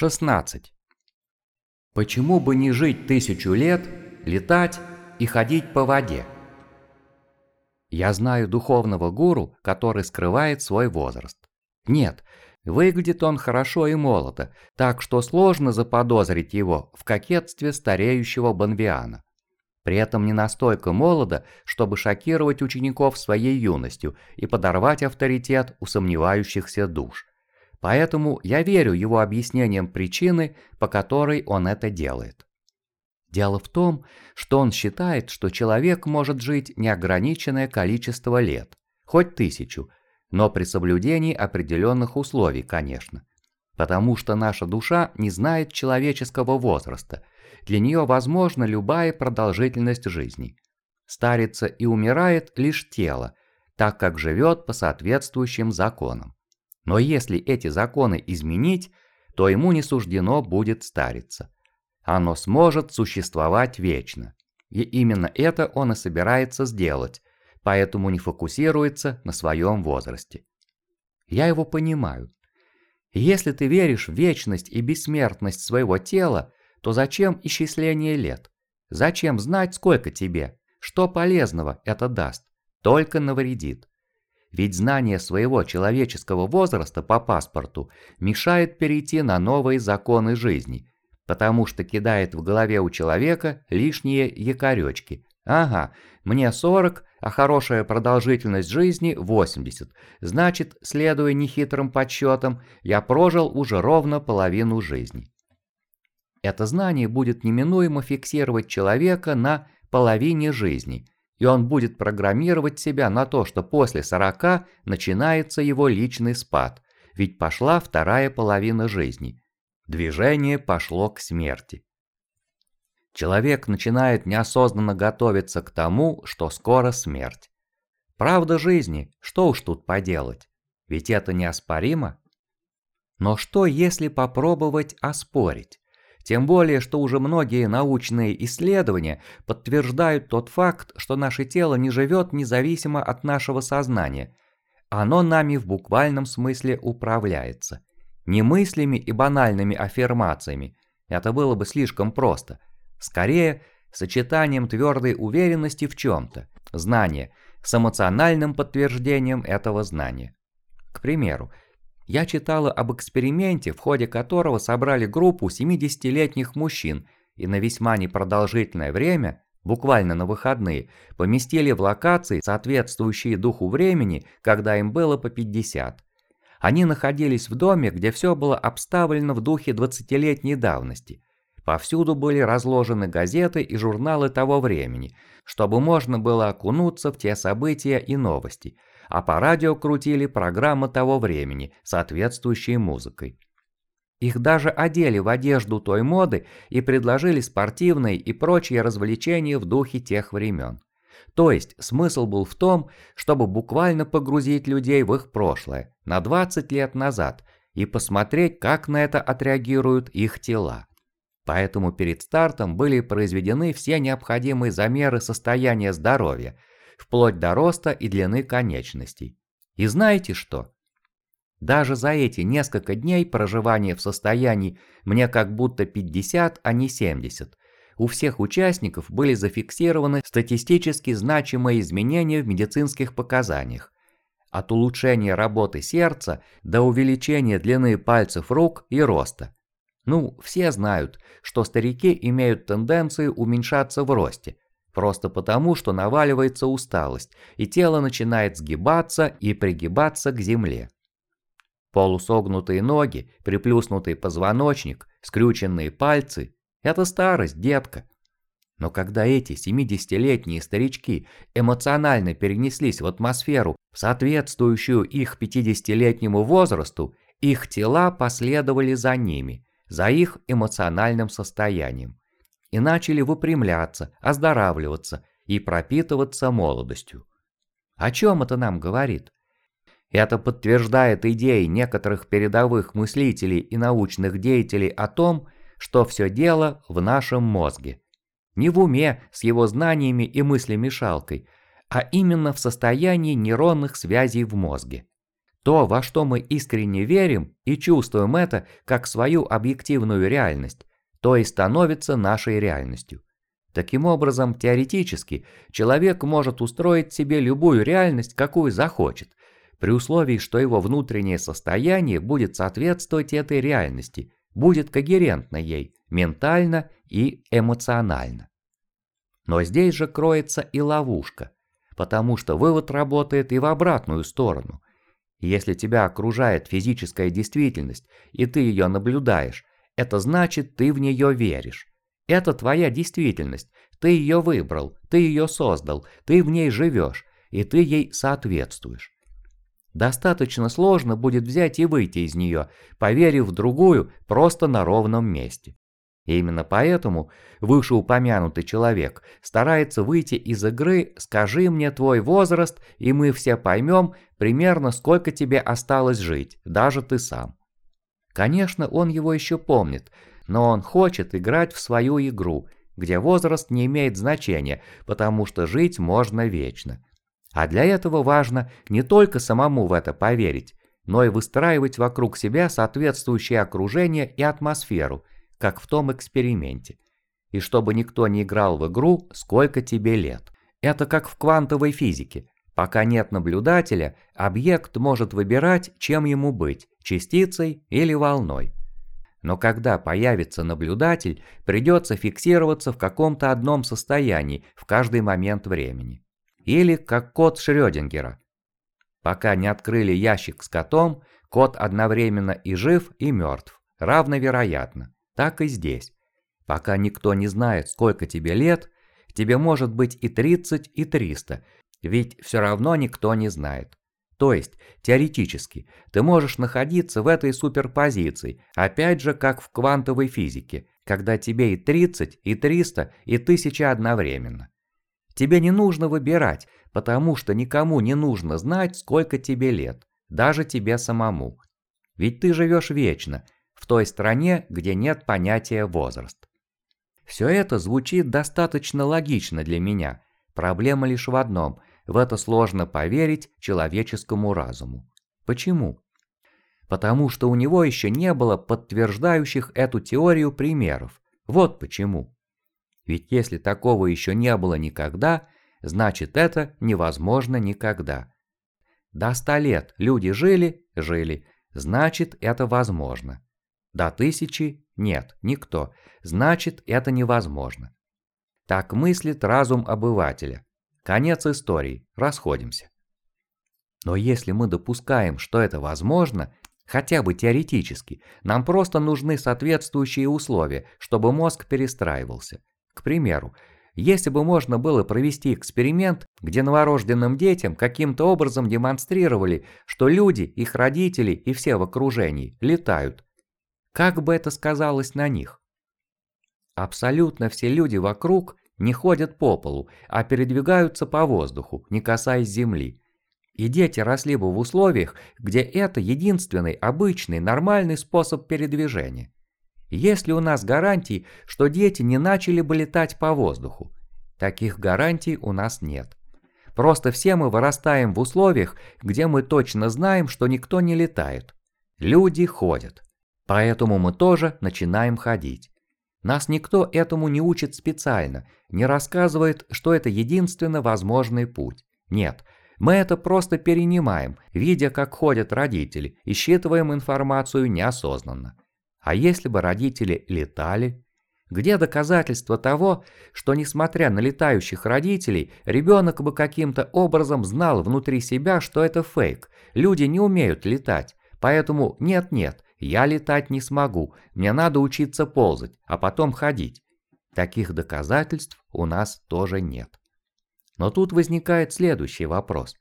16. Почему бы не жить тысячу лет, летать и ходить по воде? Я знаю духовного гуру, который скрывает свой возраст. Нет, выглядит он хорошо и молодо, так что сложно заподозрить его в кокетстве стареющего Банвиана. При этом не настолько молодо, чтобы шокировать учеников своей юностью и подорвать авторитет у сомневающихся душ. Поэтому я верю его объяснениям причины, по которой он это делает. Дело в том, что он считает, что человек может жить неограниченное количество лет, хоть тысячу, но при соблюдении определенных условий, конечно. Потому что наша душа не знает человеческого возраста, для нее возможна любая продолжительность жизни. Старится и умирает лишь тело, так как живет по соответствующим законам. Но если эти законы изменить, то ему не суждено будет стариться. Оно сможет существовать вечно. И именно это он и собирается сделать, поэтому не фокусируется на своем возрасте. Я его понимаю. Если ты веришь в вечность и бессмертность своего тела, то зачем исчисление лет? Зачем знать, сколько тебе? Что полезного это даст? Только навредит. Ведь знание своего человеческого возраста по паспорту мешает перейти на новые законы жизни, потому что кидает в голове у человека лишние якоречки. Ага, мне 40, а хорошая продолжительность жизни 80. Значит, следуя нехитрым подсчетам, я прожил уже ровно половину жизни. Это знание будет неминуемо фиксировать человека на половине жизни – и он будет программировать себя на то, что после 40 начинается его личный спад, ведь пошла вторая половина жизни. Движение пошло к смерти. Человек начинает неосознанно готовиться к тому, что скоро смерть. Правда жизни, что уж тут поделать, ведь это неоспоримо. Но что если попробовать оспорить? Тем более, что уже многие научные исследования подтверждают тот факт, что наше тело не живет независимо от нашего сознания. Оно нами в буквальном смысле управляется. Не мыслями и банальными аффирмациями, это было бы слишком просто. Скорее, сочетанием твердой уверенности в чем-то, знания, с эмоциональным подтверждением этого знания. К примеру, я читала об эксперименте, в ходе которого собрали группу 70-летних мужчин и на весьма непродолжительное время, буквально на выходные, поместили в локации, соответствующие духу времени, когда им было по 50. Они находились в доме, где все было обставлено в духе 20-летней давности. Повсюду были разложены газеты и журналы того времени, чтобы можно было окунуться в те события и новости – а по радио крутили программы того времени, соответствующие музыкой. Их даже одели в одежду той моды и предложили спортивные и прочие развлечения в духе тех времен. То есть смысл был в том, чтобы буквально погрузить людей в их прошлое, на 20 лет назад, и посмотреть, как на это отреагируют их тела. Поэтому перед стартом были произведены все необходимые замеры состояния здоровья, вплоть до роста и длины конечностей. И знаете что? Даже за эти несколько дней проживания в состоянии «мне как будто 50, а не 70», у всех участников были зафиксированы статистически значимые изменения в медицинских показаниях. От улучшения работы сердца до увеличения длины пальцев рук и роста. Ну, все знают, что старики имеют тенденцию уменьшаться в росте – Просто потому, что наваливается усталость, и тело начинает сгибаться и пригибаться к земле. Полусогнутые ноги, приплюснутый позвоночник, скрюченные пальцы – это старость, детка. Но когда эти 70-летние старички эмоционально перенеслись в атмосферу, соответствующую их 50-летнему возрасту, их тела последовали за ними, за их эмоциональным состоянием и начали выпрямляться, оздоравливаться и пропитываться молодостью. О чем это нам говорит? Это подтверждает идеи некоторых передовых мыслителей и научных деятелей о том, что все дело в нашем мозге. Не в уме с его знаниями и мыслемешалкой, а именно в состоянии нейронных связей в мозге. То, во что мы искренне верим и чувствуем это как свою объективную реальность, то и становится нашей реальностью. Таким образом, теоретически, человек может устроить себе любую реальность, какую захочет, при условии, что его внутреннее состояние будет соответствовать этой реальности, будет когерентно ей, ментально и эмоционально. Но здесь же кроется и ловушка, потому что вывод работает и в обратную сторону. Если тебя окружает физическая действительность, и ты ее наблюдаешь, это значит, ты в нее веришь. Это твоя действительность, ты ее выбрал, ты ее создал, ты в ней живешь, и ты ей соответствуешь. Достаточно сложно будет взять и выйти из нее, поверив в другую просто на ровном месте. И именно поэтому вышеупомянутый человек старается выйти из игры «Скажи мне твой возраст, и мы все поймем примерно сколько тебе осталось жить, даже ты сам». Конечно, он его еще помнит, но он хочет играть в свою игру, где возраст не имеет значения, потому что жить можно вечно. А для этого важно не только самому в это поверить, но и выстраивать вокруг себя соответствующее окружение и атмосферу, как в том эксперименте. И чтобы никто не играл в игру «Сколько тебе лет?». Это как в квантовой физике. Пока нет наблюдателя, объект может выбирать, чем ему быть – частицей или волной. Но когда появится наблюдатель, придется фиксироваться в каком-то одном состоянии в каждый момент времени. Или как кот Шрёдингера. Пока не открыли ящик с котом, кот одновременно и жив, и мертв. Равновероятно. Так и здесь. Пока никто не знает, сколько тебе лет, тебе может быть и 30, и 300, ведь все равно никто не знает. То есть, теоретически, ты можешь находиться в этой суперпозиции, опять же, как в квантовой физике, когда тебе и 30, и 300, и 1000 одновременно. Тебе не нужно выбирать, потому что никому не нужно знать, сколько тебе лет, даже тебе самому. Ведь ты живешь вечно, в той стране, где нет понятия возраст. Все это звучит достаточно логично для меня. Проблема лишь в одном – в это сложно поверить человеческому разуму. Почему? Потому что у него еще не было подтверждающих эту теорию примеров. Вот почему. Ведь если такого еще не было никогда, значит это невозможно никогда. До ста лет люди жили, жили, значит это возможно. До тысячи нет, никто, значит это невозможно. Так мыслит разум обывателя. Конец истории, расходимся. Но если мы допускаем, что это возможно, хотя бы теоретически, нам просто нужны соответствующие условия, чтобы мозг перестраивался. К примеру, если бы можно было провести эксперимент, где новорожденным детям каким-то образом демонстрировали, что люди, их родители и все в окружении летают, как бы это сказалось на них? Абсолютно все люди вокруг не ходят по полу, а передвигаются по воздуху, не касаясь земли. И дети росли бы в условиях, где это единственный обычный нормальный способ передвижения. Есть ли у нас гарантии, что дети не начали бы летать по воздуху? Таких гарантий у нас нет. Просто все мы вырастаем в условиях, где мы точно знаем, что никто не летает. Люди ходят. Поэтому мы тоже начинаем ходить. Нас никто этому не учит специально, не рассказывает, что это единственно возможный путь. Нет, мы это просто перенимаем, видя, как ходят родители, и считываем информацию неосознанно. А если бы родители летали? Где доказательства того, что несмотря на летающих родителей, ребенок бы каким-то образом знал внутри себя, что это фейк, люди не умеют летать, поэтому нет-нет, я летать не смогу, мне надо учиться ползать, а потом ходить. Таких доказательств у нас тоже нет. Но тут возникает следующий вопрос.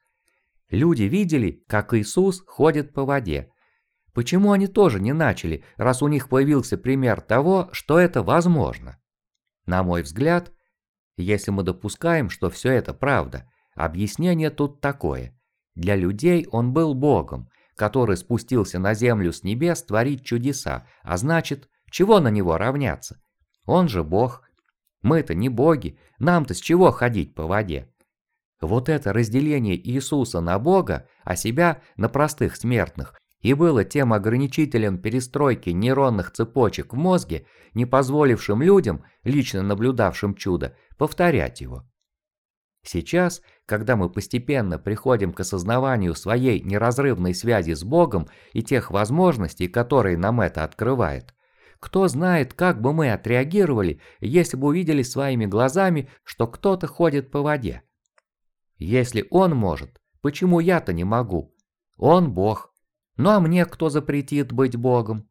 Люди видели, как Иисус ходит по воде, Почему они тоже не начали, раз у них появился пример того, что это возможно? На мой взгляд, если мы допускаем, что все это правда, объяснение тут такое. Для людей он был Богом, который спустился на землю с небес творить чудеса, а значит, чего на него равняться? Он же Бог. Мы-то не боги, нам-то с чего ходить по воде? Вот это разделение Иисуса на Бога, а себя на простых смертных, и было тем ограничителем перестройки нейронных цепочек в мозге, не позволившим людям, лично наблюдавшим чудо, повторять его. Сейчас, когда мы постепенно приходим к осознаванию своей неразрывной связи с Богом и тех возможностей, которые нам это открывает, кто знает, как бы мы отреагировали, если бы увидели своими глазами, что кто-то ходит по воде. Если он может, почему я-то не могу? Он Бог. Ну а мне кто запретит быть Богом?